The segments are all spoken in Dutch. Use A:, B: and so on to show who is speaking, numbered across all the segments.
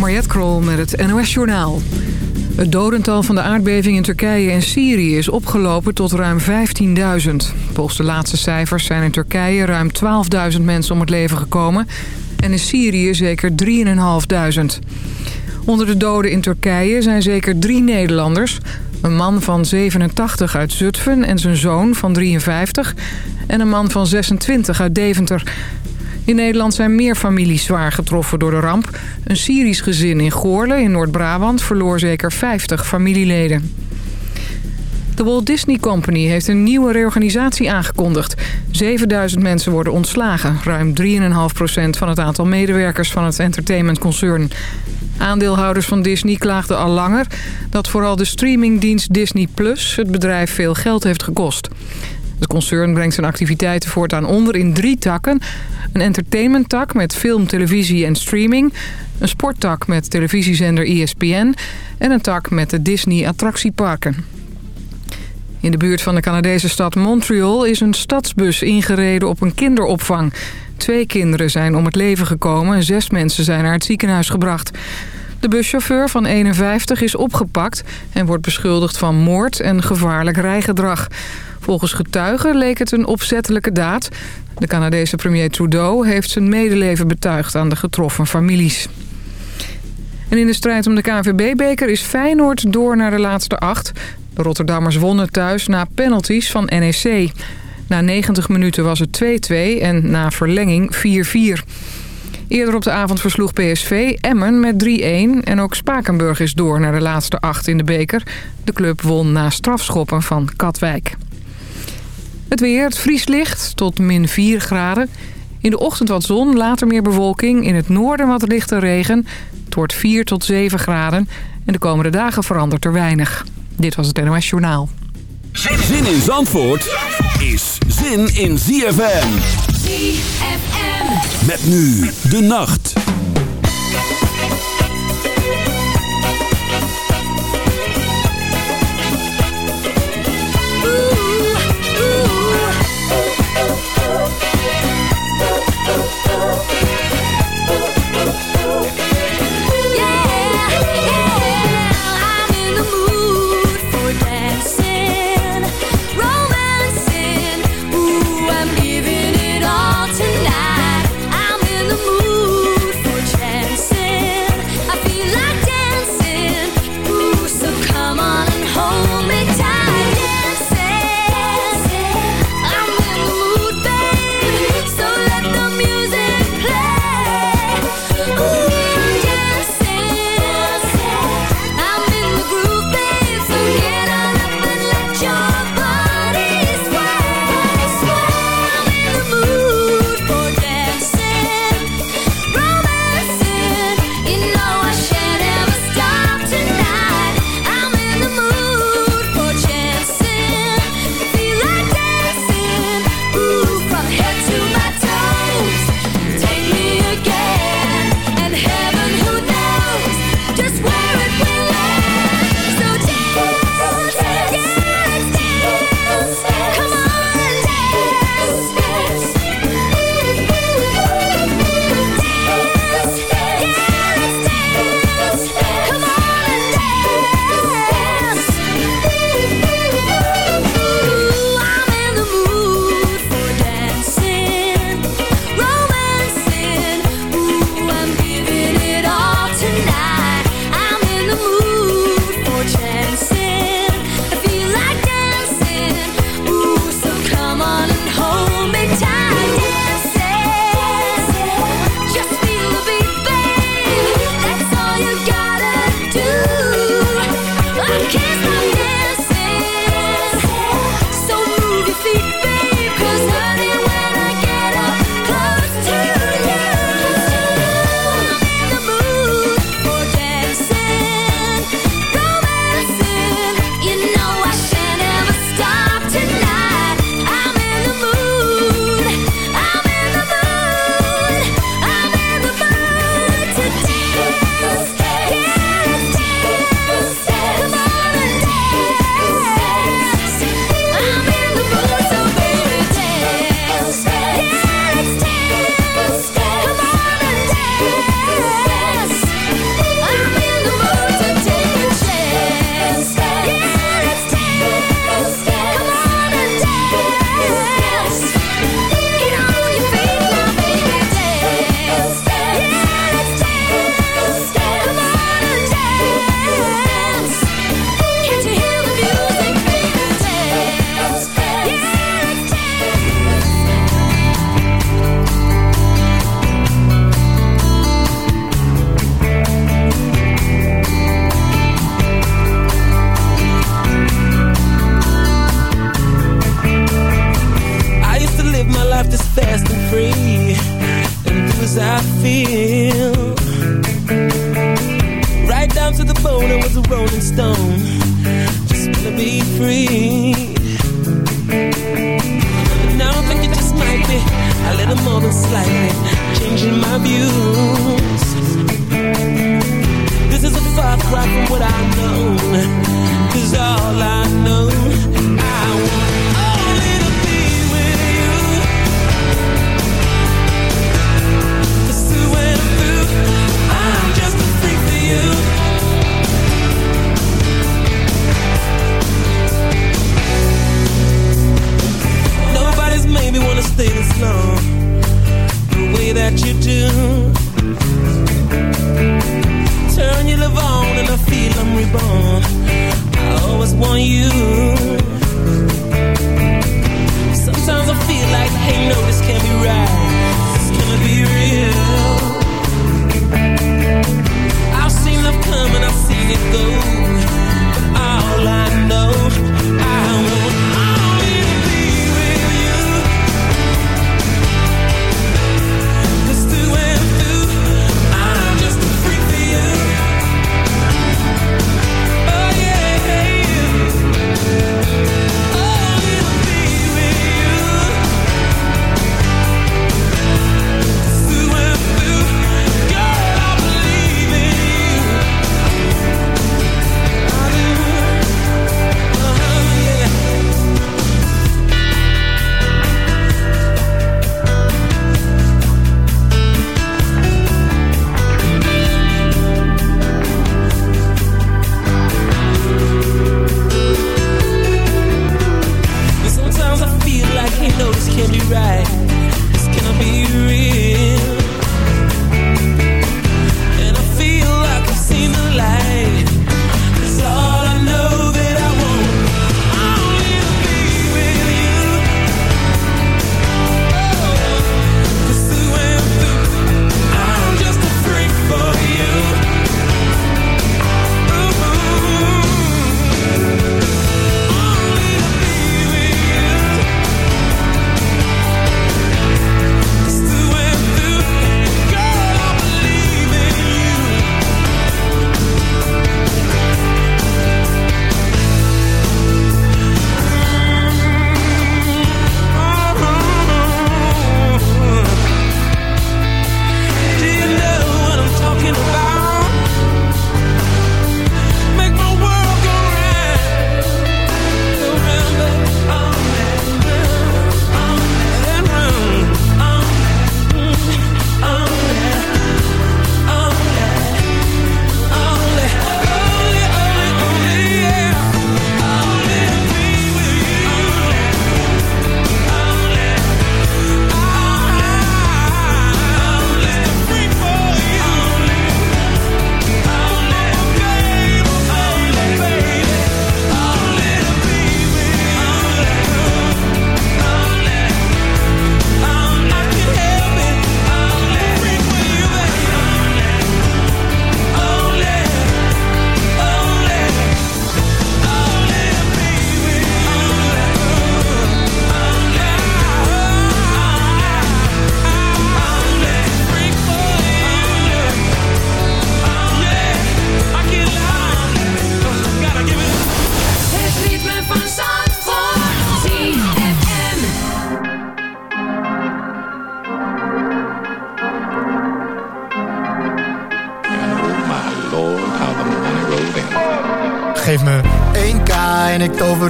A: Mariette Krol met het NOS Journaal. Het dodental van de aardbeving in Turkije en Syrië is opgelopen tot ruim 15.000. Volgens de laatste cijfers zijn in Turkije ruim 12.000 mensen om het leven gekomen... en in Syrië zeker 3.500. Onder de doden in Turkije zijn zeker drie Nederlanders... een man van 87 uit Zutphen en zijn zoon van 53... en een man van 26 uit Deventer... In Nederland zijn meer families zwaar getroffen door de ramp. Een Syrisch gezin in Goorle in Noord-Brabant verloor zeker 50 familieleden. De Walt Disney Company heeft een nieuwe reorganisatie aangekondigd. 7000 mensen worden ontslagen. Ruim 3,5% van het aantal medewerkers van het entertainmentconcern. Aandeelhouders van Disney klaagden al langer... dat vooral de streamingdienst Disney Plus het bedrijf veel geld heeft gekost. Het concern brengt zijn activiteiten voortaan onder in drie takken. Een entertainmenttak met film, televisie en streaming. Een sporttak met televisiezender ESPN. En een tak met de Disney attractieparken. In de buurt van de Canadese stad Montreal is een stadsbus ingereden op een kinderopvang. Twee kinderen zijn om het leven gekomen en zes mensen zijn naar het ziekenhuis gebracht. De buschauffeur van 51 is opgepakt en wordt beschuldigd van moord en gevaarlijk rijgedrag. Volgens getuigen leek het een opzettelijke daad. De Canadese premier Trudeau heeft zijn medeleven betuigd aan de getroffen families. En in de strijd om de KNVB-beker is Feyenoord door naar de laatste acht. De Rotterdammers wonnen thuis na penalties van NEC. Na 90 minuten was het 2-2 en na verlenging 4-4. Eerder op de avond versloeg PSV Emmen met 3-1... en ook Spakenburg is door naar de laatste acht in de beker. De club won na strafschoppen van Katwijk. Het weer, het vrieslicht tot min 4 graden. In de ochtend wat zon, later meer bewolking. In het noorden wat lichte regen. Het wordt 4 tot 7 graden. En de komende dagen verandert er weinig. Dit was het NOS Journaal.
B: Zin in Zandvoort is zin in ZFM. ZFM. Met nu de nacht.
C: free and do as I feel. Right down to the bone, I was a rolling stone. Just wanna be free. But now I think it just might be a little moment, slightly changing my views. This is a far cry from what I've known. Cause all I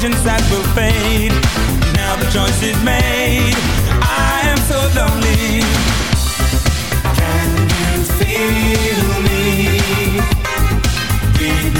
C: visions that will fade. Now the choice is made. I am so lonely. Can you feel me? Reaching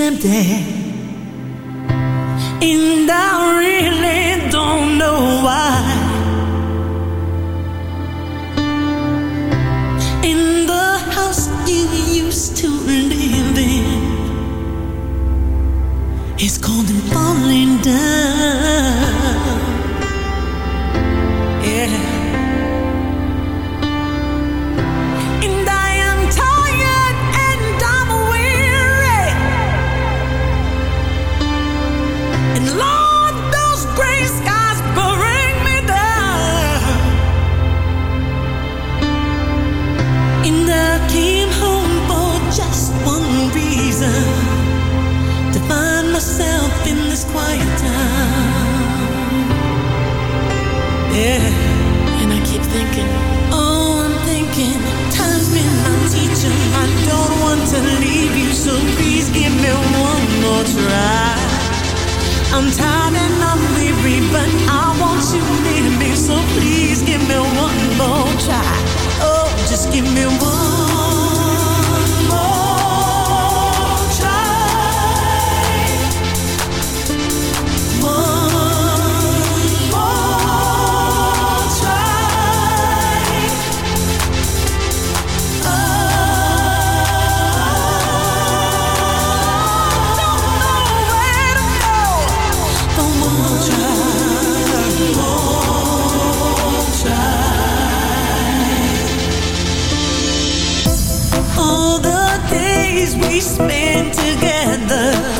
D: Then I was wrong to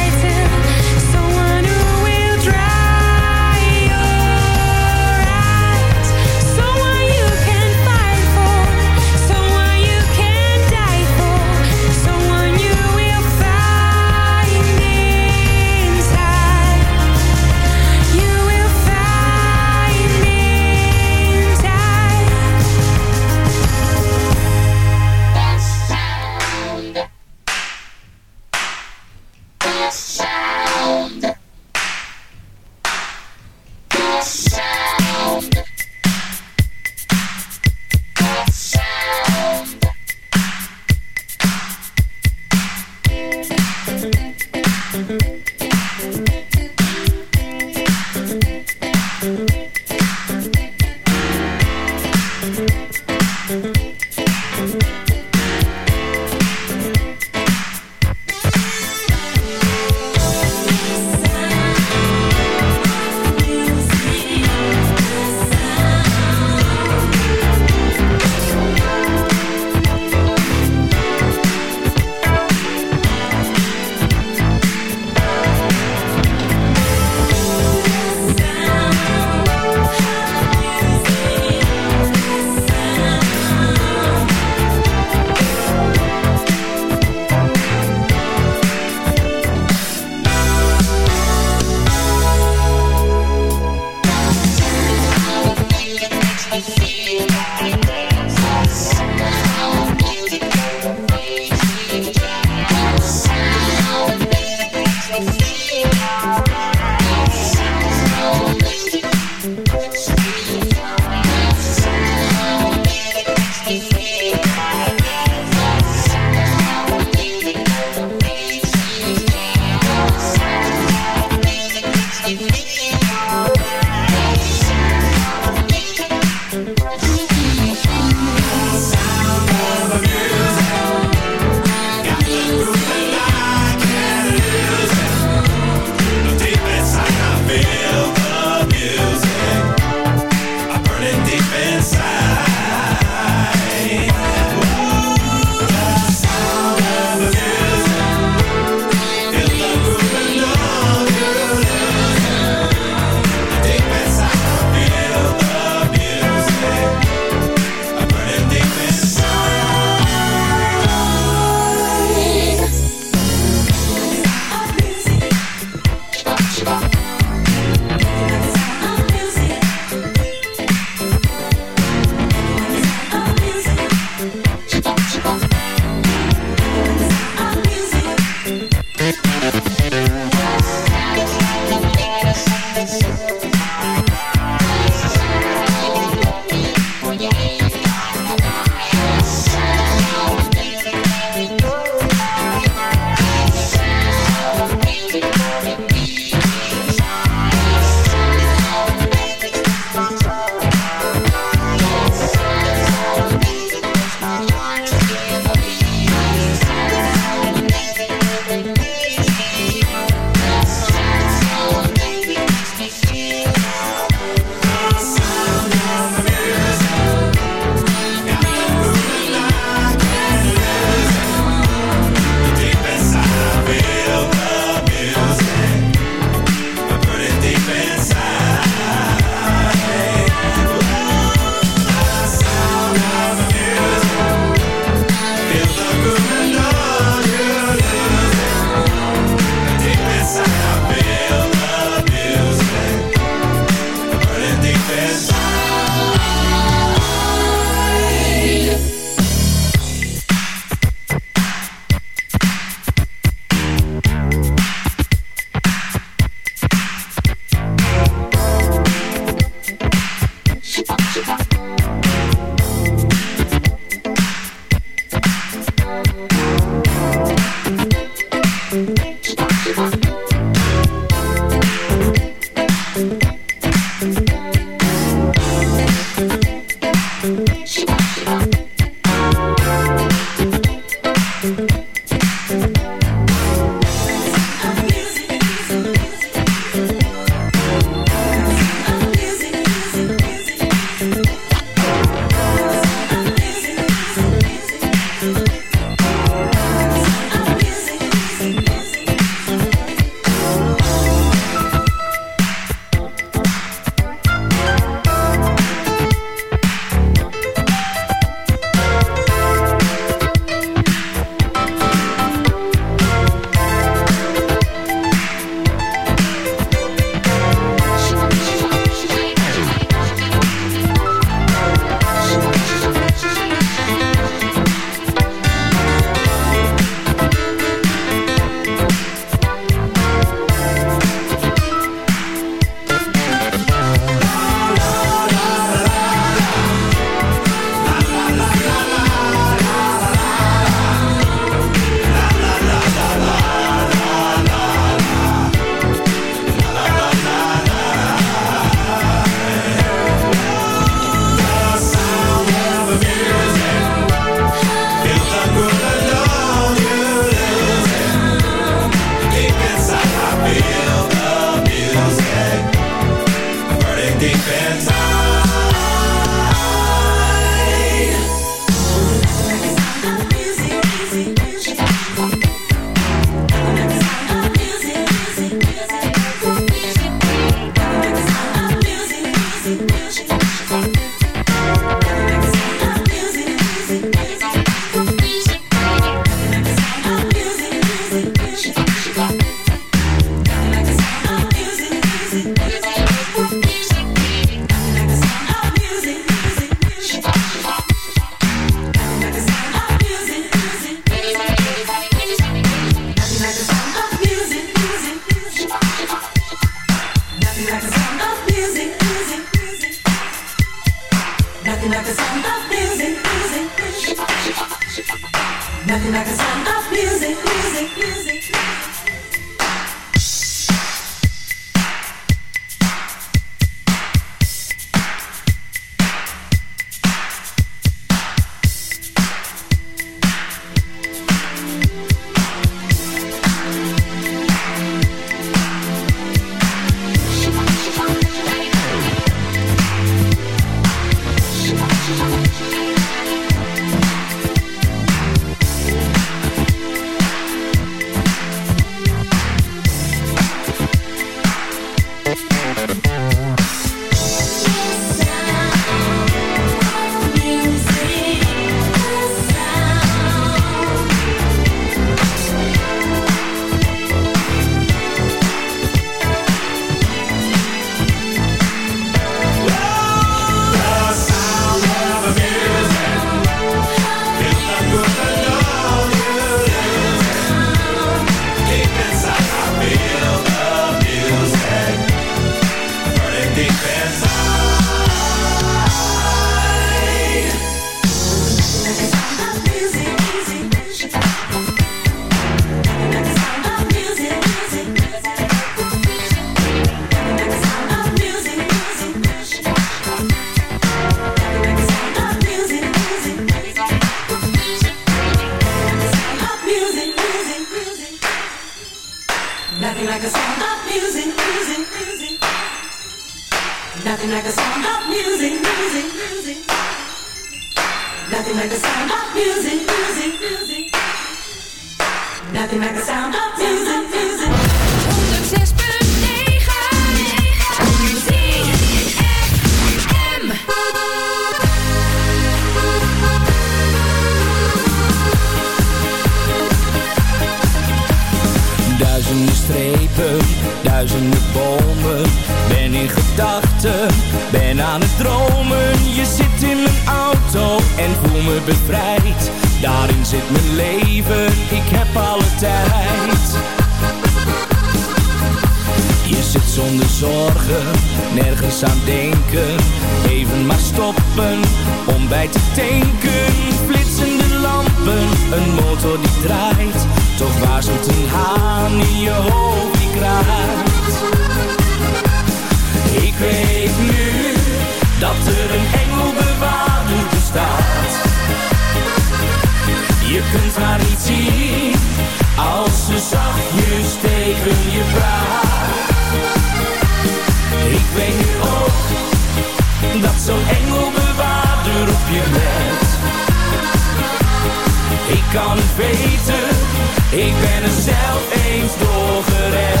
E: ben er zelf eens door gered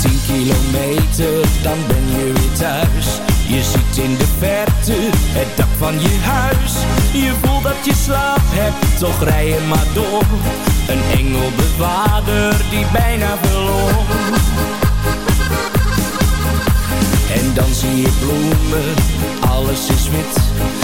E: 10 kilometer, dan ben je weer thuis. Je ziet in de verte het dak van je huis. Je voelt dat je slaap hebt, toch rij je maar door. Een engelbewaarder die bijna verloor. En dan zie je bloemen, alles is wit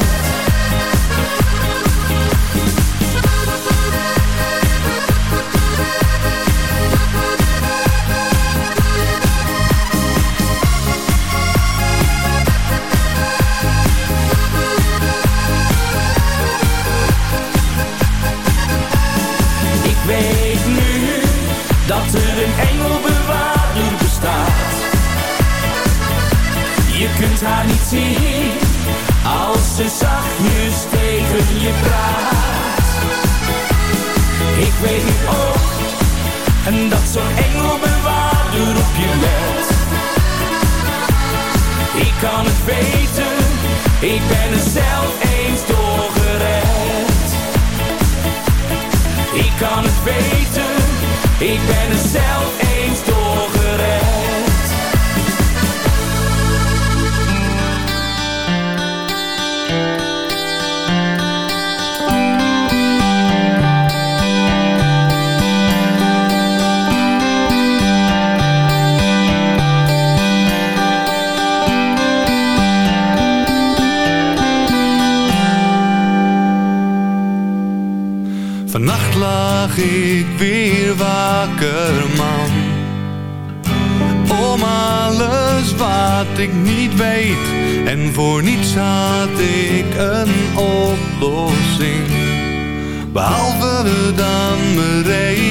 E: er een engelbewaarder bestaat. Je kunt haar niet zien als ze zachtjes tegen je praat. Ik weet nu ook en dat zo'n engelbewaarder op je let. Ik kan het weten, ik ben er zelf
F: wakker, man. Om alles wat ik niet weet. En voor niets had ik een oplossing. Behalve dan bereid.